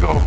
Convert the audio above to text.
Go.